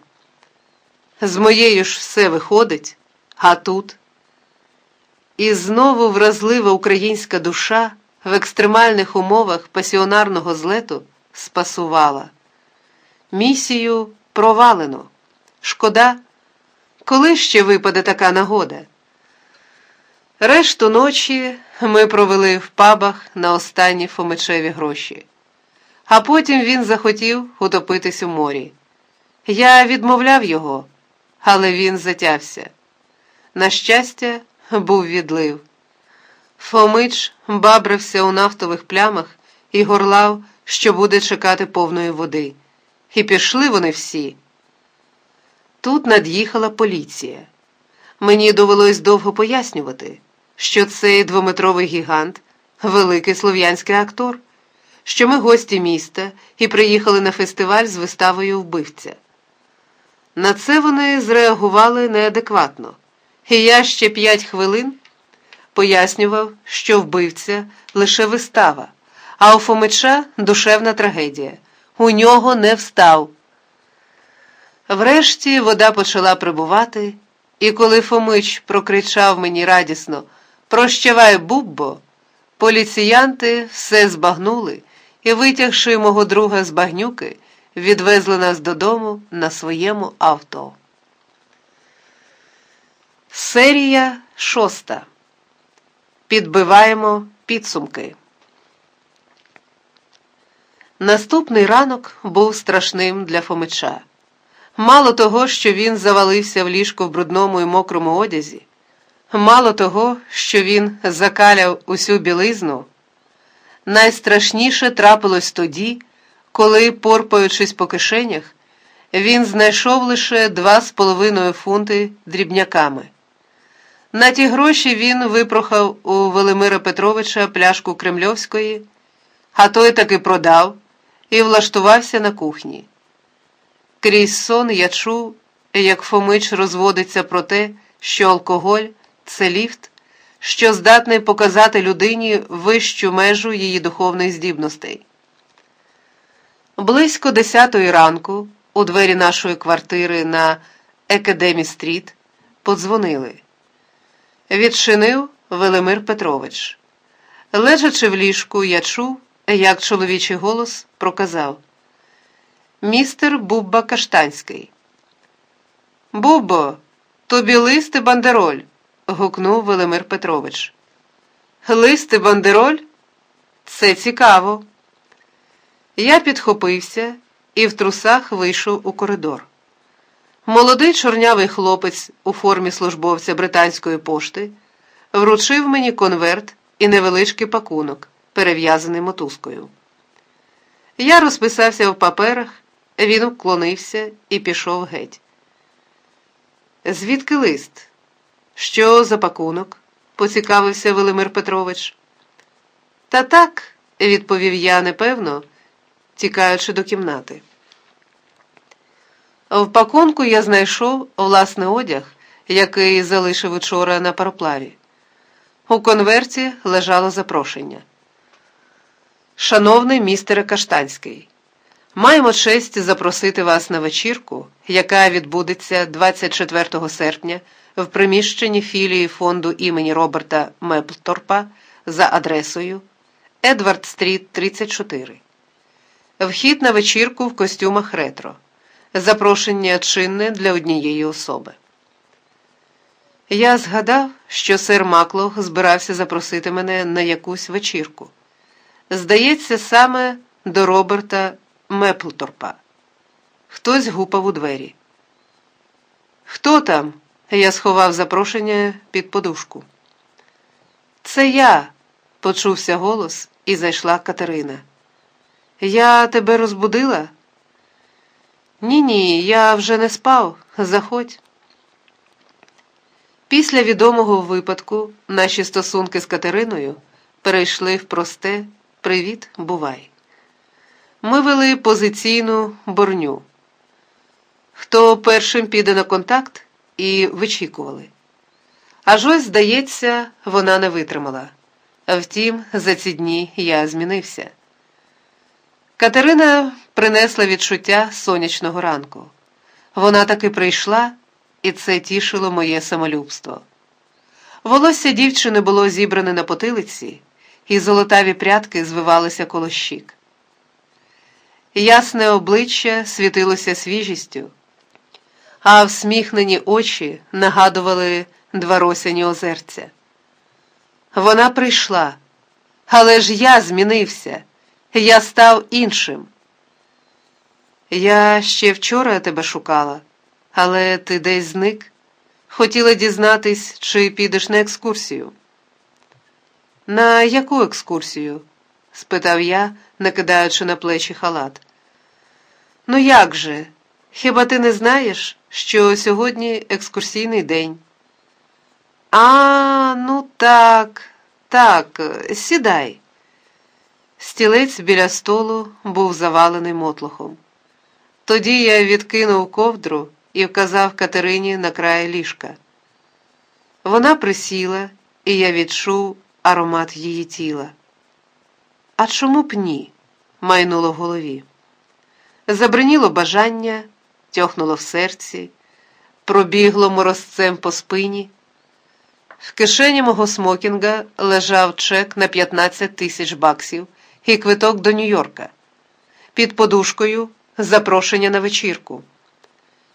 З моєю ж все виходить, а тут. І знову вразлива українська душа в екстремальних умовах пасіонарного злету спасувала. Місію провалено. Шкода, коли ще випаде така нагода. Решту ночі ми провели в пабах на останні Фомичеві гроші, а потім він захотів утопитись у морі. Я відмовляв його, але він затявся. На щастя, був відлив. Фомич бабрився у нафтових плямах і горлав, що буде чекати повної води. І пішли вони всі. Тут над'їхала поліція. Мені довелось довго пояснювати, що цей двометровий гігант великий слов'янський актор, що ми гості міста і приїхали на фестиваль з виставою вбивця. На це вони зреагували неадекватно, і я ще п'ять хвилин пояснював, що вбивця лише вистава, а у Фомича душевна трагедія. У нього не встав. Врешті вода почала прибувати, і коли Фомич прокричав мені радісно Прощавай, Буббо, поліціянти все збагнули і, витягши мого друга з багнюки, відвезли нас додому на своєму авто. Серія шоста. Підбиваємо підсумки. Наступний ранок був страшним для Фомича. Мало того, що він завалився в ліжко в брудному і мокрому одязі, мало того, що він закаляв усю білизну, найстрашніше трапилось тоді, коли, порпаючись по кишенях, він знайшов лише два з половиною фунти дрібняками. На ті гроші він випрохав у Велимира Петровича пляшку Кремльовської, а той таки продав і влаштувався на кухні. Крізь сон я чув, як Фомич розводиться про те, що алкоголь це ліфт, що здатний показати людині вищу межу її духовних здібностей. Близько десятої ранку у двері нашої квартири на Екадемі Стріт подзвонили. Відчинив Велимир Петрович. Лежачи в ліжку, я чув, як чоловічий голос проказав Містер Бубба Каштанський. Буббо, тобі листи бандероль. гукнув Велимир Петрович. Листи бандероль? Це цікаво. Я підхопився і в трусах вийшов у коридор. Молодий чорнявий хлопець у формі службовця британської пошти вручив мені конверт і невеличкий пакунок, перев'язаний мотузкою. Я розписався в паперах, він вклонився і пішов геть. Звідки лист? Що за пакунок? поцікавився Велимир Петрович. Та так, відповів я непевно, тікаючи до кімнати. В пакунку я знайшов власний одяг, який залишив учора на пароплаві. У конверті лежало запрошення. Шановний містере Каштанський, маємо честь запросити вас на вечірку, яка відбудеться 24 серпня в приміщенні філії фонду імені Роберта Меплторпа за адресою Едвард Стріт, 34. Вхід на вечірку в костюмах ретро. Запрошення чинне для однієї особи. Я згадав, що сер Маклох збирався запросити мене на якусь вечірку. Здається, саме до Роберта Меплторпа. Хтось гупав у двері. Хто там? Я сховав запрошення під подушку. Це я, почувся голос, і зайшла Катерина. Я тебе розбудила? Ні, ні, я вже не спав. Заходь. Після відомого випадку наші стосунки з Катериною перейшли в просте Привіт, бувай. Ми вели позиційну борню. Хто першим піде на контакт і вичікували. Аж ось, здається, вона не витримала. Втім, за ці дні я змінився. Катерина принесла відчуття сонячного ранку. Вона таки прийшла, і це тішило моє самолюбство. Волосся дівчини було зібране на потилиці, і золотаві прядки звивалися коло щік. Ясне обличчя світилося свіжістю, а всміхнені очі нагадували два росяні озерця. Вона прийшла, але ж я змінився, я став іншим. Я ще вчора тебе шукала, але ти десь зник. Хотіла дізнатись, чи підеш на екскурсію. На яку екскурсію? спитав я, накидаючи на плечі халат. Ну як же? Хіба ти не знаєш, що сьогодні екскурсійний день? А, ну так, так, сідай. Стілець біля столу був завалений мотлохом. Тоді я відкинув ковдру і вказав Катерині на край ліжка. Вона присіла, і я відчув аромат її тіла. А чому б ні? майнуло в голові. Забриніло бажання, тьохнуло в серці, пробігло морозцем по спині. В кишені мого смокінга лежав чек на 15 тисяч баксів і квиток до Нью-Йорка. Під подушкою запрошення на вечірку.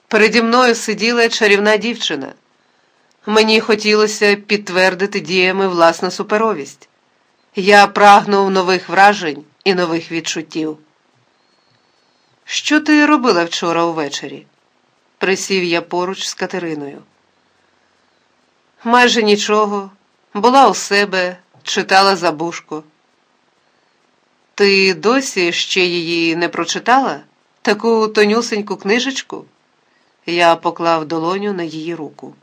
Переді мною сиділа чарівна дівчина. Мені хотілося підтвердити діями власну суперовість. Я прагнув нових вражень і нових відчуттів. Що ти робила вчора увечері? Присів я поруч з Катериною. Майже нічого, була у себе, читала забушко. Ти досі ще її не прочитала? Таку тонюсеньку книжечку? Я поклав долоню на її руку.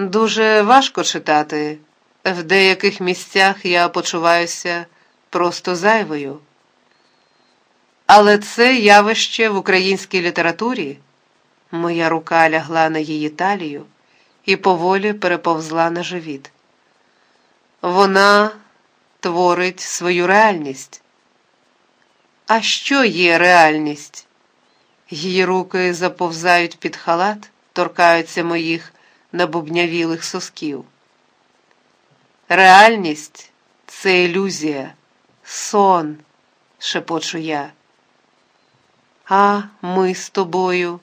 Дуже важко читати. В деяких місцях я почуваюся просто зайвою. Але це явище в українській літературі. Моя рука лягла на її талію і поволі переповзла на живіт. Вона творить свою реальність. А що є реальність? Її руки заповзають під халат, торкаються моїх набубнявілих сосків. Реальність це ілюзія, сон, шепочу я. А ми з тобою,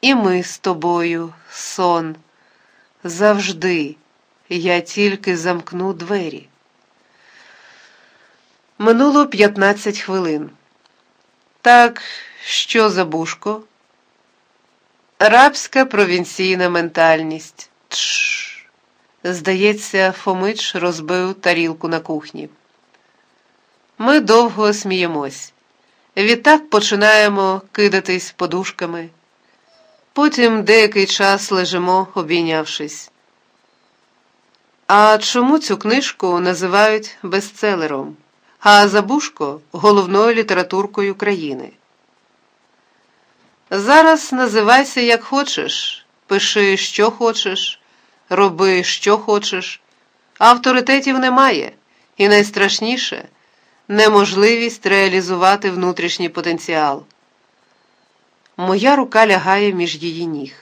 і ми з тобою, сон. Завжди я тільки замкну двері. Минуло 15 хвилин. Так, що за бушко? Рабська провінційна ментальність. Тш. Здається, Фомич розбив тарілку на кухні. Ми довго сміємось. Відтак починаємо кидатись подушками. Потім деякий час лежимо, обійнявшись. А чому цю книжку називають бестселером, а Забушко головною літературкою країни? Зараз називайся як хочеш, пиши, що хочеш, роби, що хочеш. Авторитетів немає, і найстрашніше неможливість реалізувати внутрішній потенціал. Моя рука лягає між її ніг.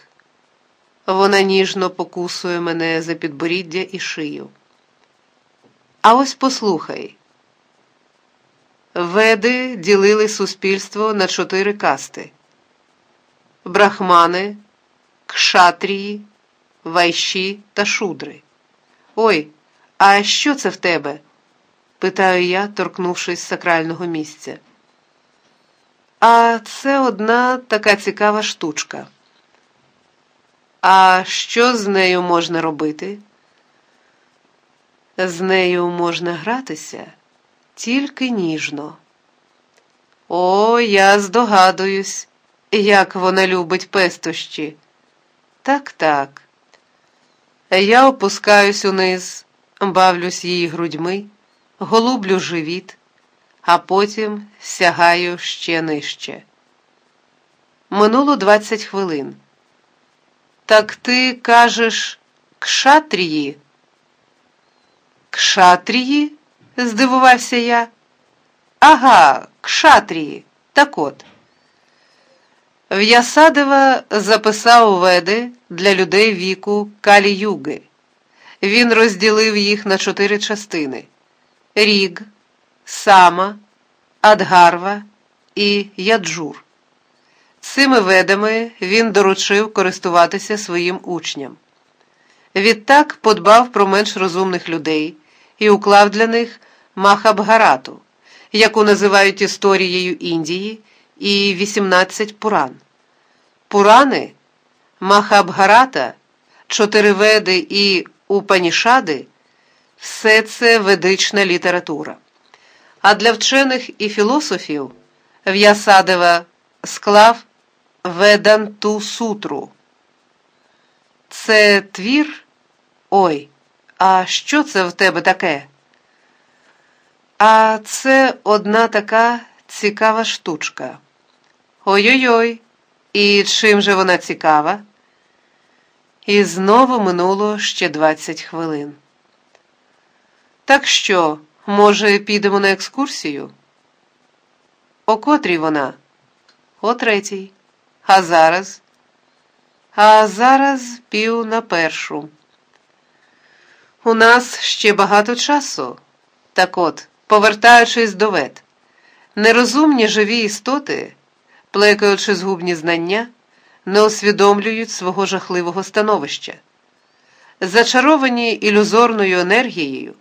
Вона ніжно покусує мене за підборіддя і шию. А ось послухай. Веди ділили суспільство на чотири касти: брахмани, кшатрії, вайші та шудри. Ой, а що це в тебе? питаю я, торкнувшись сакрального місця. А це одна така цікава штучка. А що з нею можна робити? З нею можна гратися тільки ніжно. О, я здогадуюсь, як вона любить пестощі. Так, так. Я опускаюсь униз, бавлюсь її грудьми, голублю живіт, а потім сягаю ще нижче. Минуло двадцять хвилин. Так ти кажеш кшатрії? Кшатрії? здивувався я. Ага, кшатрії. Так от. В'ясадева записав веди для людей віку Калі-Юги. Він розділив їх на чотири частини: Ріг, Сама, Адгарва і Яджур. Цими ведами він доручив користуватися своїм учням. Відтак подбав про менш розумних людей і уклав для них Махабгарату, яку називають історією Індії, і 18 Пуран. Пурани, Махабгарата, чотири веди і Упанішади все це ведична література. А для вчених і філософів В'ясадева склав Веданту сутру. Це твір? Ой, а що це в тебе таке? А це одна така цікава штучка. Ой-ой-ой, і чим же вона цікава? І знову минуло ще двадцять хвилин. Так що, може, підемо на екскурсію? О котрій вона? О третій. А зараз? А зараз пів на першу. У нас ще багато часу. Так от, повертаючись до вет, нерозумні живі істоти, плекаючи згубні знання, не усвідомлюють свого жахливого становища. Зачаровані ілюзорною енергією,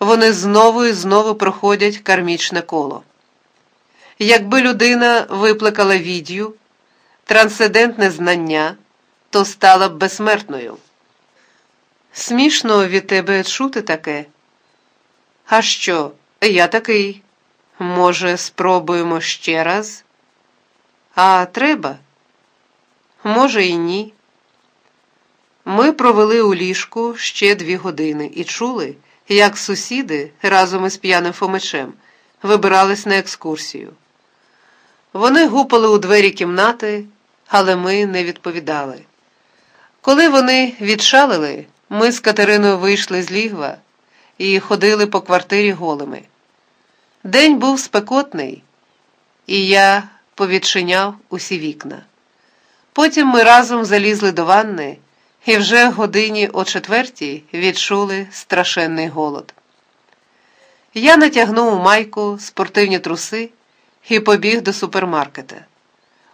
вони знову і знову проходять кармічне коло. Якби людина виплекала відью, трансцендентне знання, то стала б безсмертною. Смішно від тебе чути таке. А що, я такий? Може, спробуємо ще раз? А треба? Може, і ні. Ми провели у ліжку ще дві години і чули, як сусіди разом із п'яним Фомичем вибирались на екскурсію. Вони гупали у двері кімнати, але ми не відповідали. Коли вони відшалили, ми з Катериною вийшли з лігва і ходили по квартирі голими. День був спекотний, і я повідчиняв усі вікна. Потім ми разом залізли до ванни і вже годині о четвертій відчули страшенний голод. Я натягнув майку, спортивні труси і побіг до супермаркета.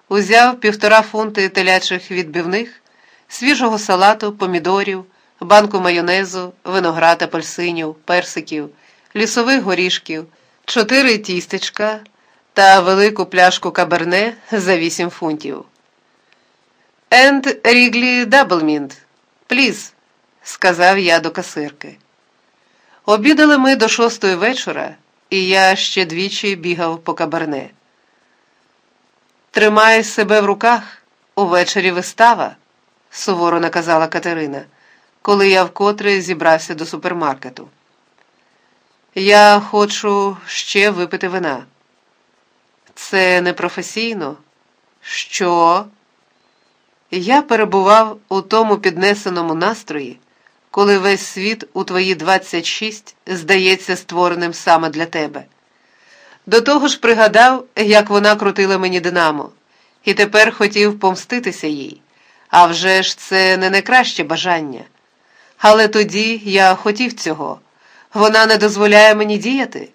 Узяв півтора фунти телячих відбивних, свіжого салату, помідорів, банку майонезу, виноград апельсинів, персиків, лісових горішків, чотири тістечка та велику пляшку каберне за вісім фунтів. «And Wrigley Doublemint, пліз, сказав я до касирки. Обідали ми до шостої вечора, і я ще двічі бігав по каберне. Тримай себе в руках, увечері вистава, суворо наказала Катерина, коли я вкотре зібрався до супермаркету. Я хочу ще випити вина. Це непрофесійно. Що? Я перебував у тому піднесеному настрої, коли весь світ у твої 26 здається створеним саме для тебе. До того ж пригадав, як вона крутила мені динамо, і тепер хотів помститися їй. А вже ж це не найкраще бажання. Але тоді я хотів цього. Вона не дозволяє мені діяти.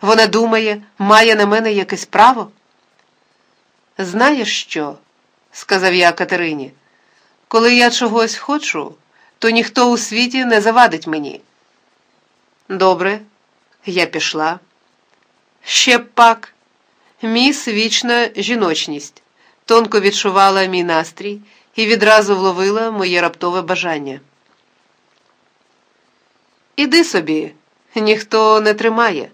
Вона думає, має на мене якесь право. Знаєш що? сказав я Катерині. Коли я чогось хочу, то ніхто у світі не завадить мені. Добре, я пішла. Ще пак, міс вічна жіночність, тонко відчувала мій настрій і відразу вловила моє раптове бажання. Іди собі, ніхто не тримає.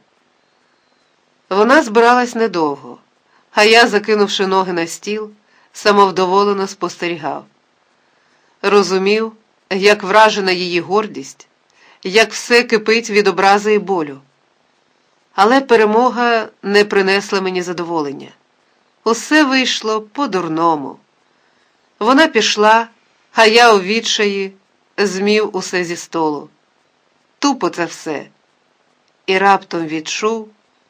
Вона збиралась недовго, а я, закинувши ноги на стіл, самовдоволено спостерігав. Розумів, як вражена її гордість, як все кипить від образи і болю. Але перемога не принесла мені задоволення. Усе вийшло по-дурному. Вона пішла, а я у відчаї змів усе зі столу. Тупо це все. І раптом відчув,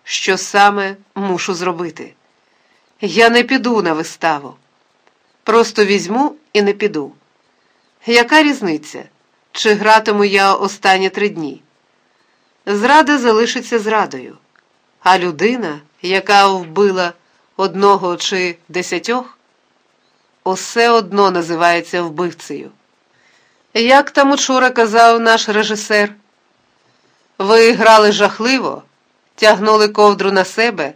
що саме мушу зробити. Я не піду на виставу. Просто візьму і не піду. Яка різниця? Чи гратиму я останні три дні? Зрада залишиться зрадою, а людина, яка вбила одного чи десятьох, усе одно називається вбивцею. Як там учора казав наш режисер, ви грали жахливо, тягнули ковдру на себе,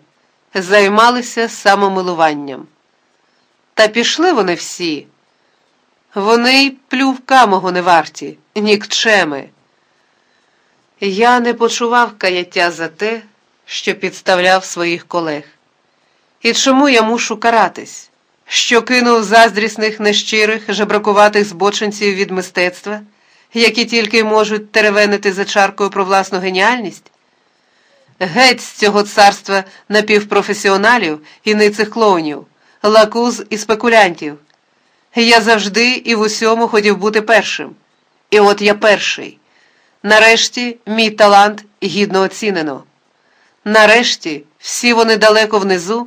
займалися самомилуванням. Та пішли вони всі. Вони й плювка мого не варті, нікчеми. Я не почував каяття за те, що підставляв своїх колег. І чому я мушу каратись, що кинув заздрісних нещирих, жебракуватих збочинців від мистецтва, які тільки можуть теревенити за чаркою про власну геніальність? Геть з цього царства напівпрофесіоналів і ницих клоунів, лакуз і спекулянтів. Я завжди і в усьому хотів бути першим. І от я перший. Нарешті мій талант гідно оцінено. Нарешті всі вони далеко внизу,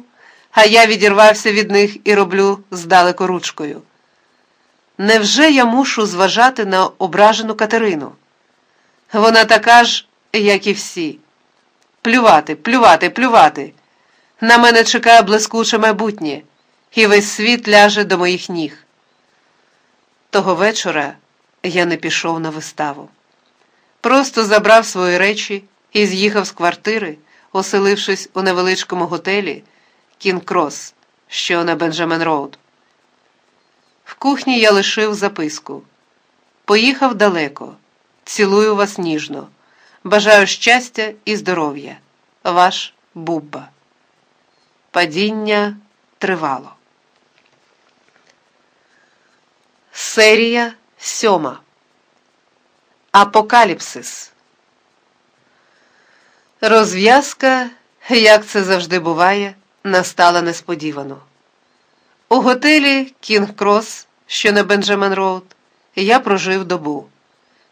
а я відірвався від них і роблю здалеку ручкою. Невже я мушу зважати на ображену Катерину? Вона така ж, як і всі. Плювати, плювати, плювати. На мене чекає блискуче майбутнє, і весь світ ляже до моїх ніг. Того вечора я не пішов на виставу. Просто забрав свої речі і з'їхав з квартири, оселившись у невеличкому готелі Кінг-Крос, що на Бенджамен Роуд. В кухні я лишив записку. Поїхав далеко. Цілую вас ніжно. Бажаю щастя і здоров'я. Ваш Бубба. Падіння тривало. Серія сьома. Апокаліпсис. Розв'язка, як це завжди буває, настала несподівано. У готелі Кінг Крос, що на Бенджамен Роуд, я прожив добу.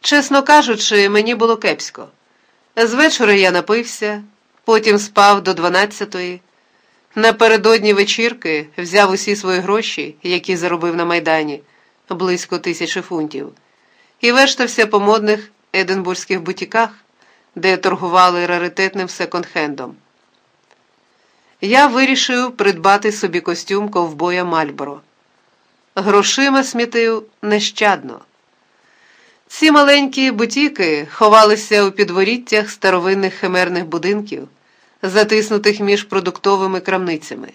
Чесно кажучи, мені було кепсько. Звечора я напився, потім спав до дванадцятої, Напередодні вечірки взяв усі свої гроші, які заробив на Майдані, близько тисячі фунтів, і вештався по модних единбурзьких бутіках, де торгували раритетним секонд-хендом. Я вирішив придбати собі костюм ковбоя Мальборо. Грошима смітив нещадно. Ці маленькі бутіки ховалися у підворіттях старовинних химерних будинків, затиснутих між продуктовими крамницями.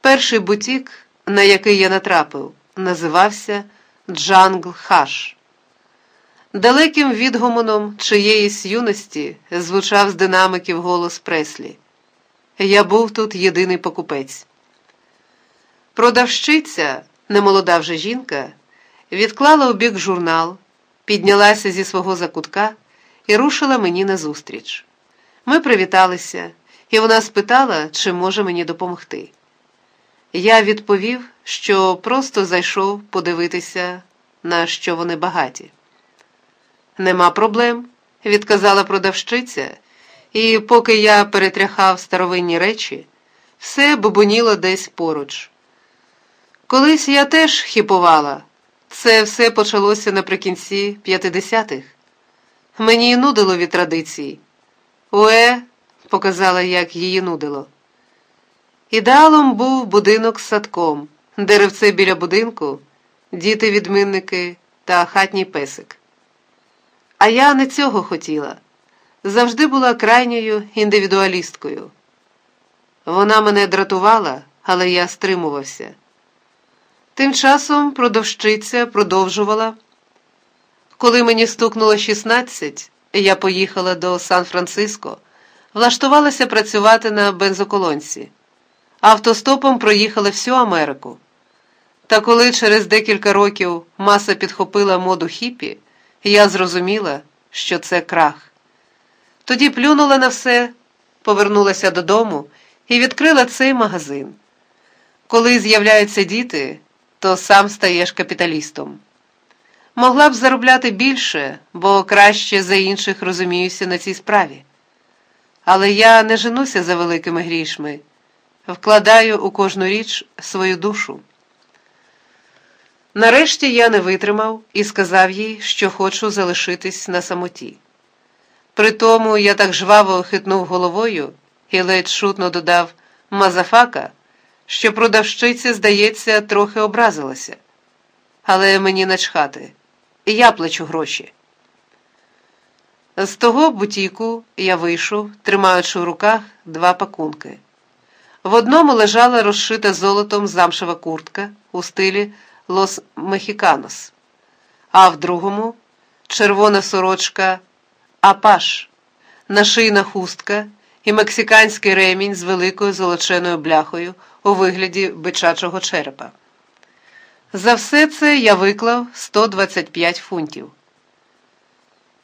Перший бутік, на який я натрапив, називався Джангл Хаш. Далеким відгомоном чиєїсь юності звучав з динамиків голос Преслі. Я був тут єдиний покупець. Продавщиця, немолода вже жінка, відклала у бік журнал, піднялася зі свого закутка і рушила мені назустріч. Ми привіталися, і вона спитала, чи може мені допомогти. Я відповів, що просто зайшов подивитися, на що вони багаті. Нема проблем, відказала продавщиця, і поки я перетряхав старовинні речі, все бубоніло десь поруч. Колись я теж хіпувала. Це все почалося наприкінці 50-х. Мені нудило від традицій. Уе, показала, як її нудило. Ідеалом був будинок з садком, деревце біля будинку, діти-відмінники та хатній песик. А я не цього хотіла. Завжди була крайньою індивідуалісткою. Вона мене дратувала, але я стримувався. Тим часом продовщиця продовжувала. Коли мені стукнуло 16, я поїхала до Сан-Франциско, влаштувалася працювати на бензоколонці. Автостопом проїхала всю Америку. Та коли через декілька років маса підхопила моду хіпі, я зрозуміла, що це крах. Тоді плюнула на все, повернулася додому і відкрила цей магазин. Коли з'являються діти, то сам стаєш капіталістом. Могла б заробляти більше, бо краще за інших розуміюся на цій справі. Але я не женуся за великими грішми, вкладаю у кожну річ свою душу. Нарешті я не витримав і сказав їй, що хочу залишитись на самоті. Притому я так жваво хитнув головою і ледь шутно додав Мазафака що продавщиця, здається, трохи образилася. Але мені начхати, я плачу гроші. З того бутіку я вийшов, тримаючи в руках два пакунки. В одному лежала розшита золотом замшева куртка у стилі Лос Мехіканос, а в другому червона сорочка Апаш, нашийна хустка і мексиканський ремінь з великою золоченою бляхою у вигляді бичачого черепа. За все це я виклав 125 фунтів.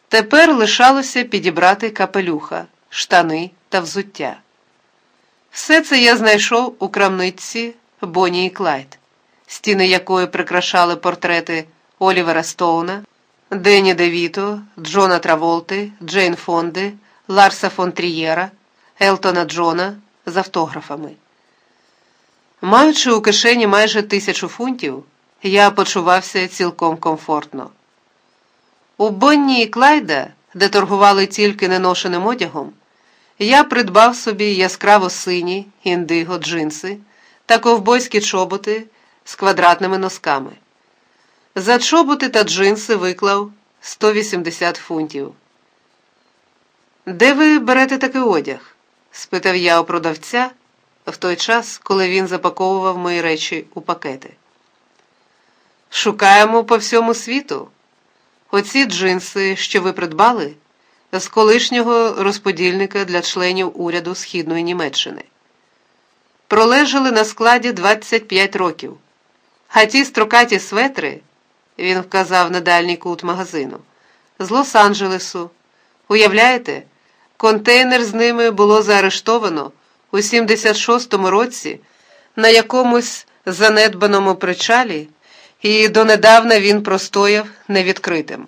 Тепер лишалося підібрати капелюха, штани та взуття. Все це я знайшов у крамниці Бонні і Клайд, стіни якої прикрашали портрети Олівера Стоуна, Дені Девіто, Джона Траволти, Джейн Фонди, Ларса фон Трієра, Елтона Джона з автографами. Маючи у кишені майже тисячу фунтів, я почувався цілком комфортно. У Бонні і Клайда, де торгували тільки неношеним одягом, я придбав собі яскраво сині індиго джинси та ковбойські чоботи з квадратними носками. За чоботи та джинси виклав 180 фунтів. Де ви берете такий одяг? спитав я у продавця в той час, коли він запаковував мої речі у пакети. Шукаємо по всьому світу. Оці джинси, що ви придбали, з колишнього розподільника для членів уряду Східної Німеччини. Пролежали на складі 25 років. А ті строкаті светри, він вказав на дальній кут магазину, з Лос-Анджелесу. Уявляєте, контейнер з ними було заарештовано у 76-му році на якомусь занедбаному причалі, і донедавна він простояв невідкритим.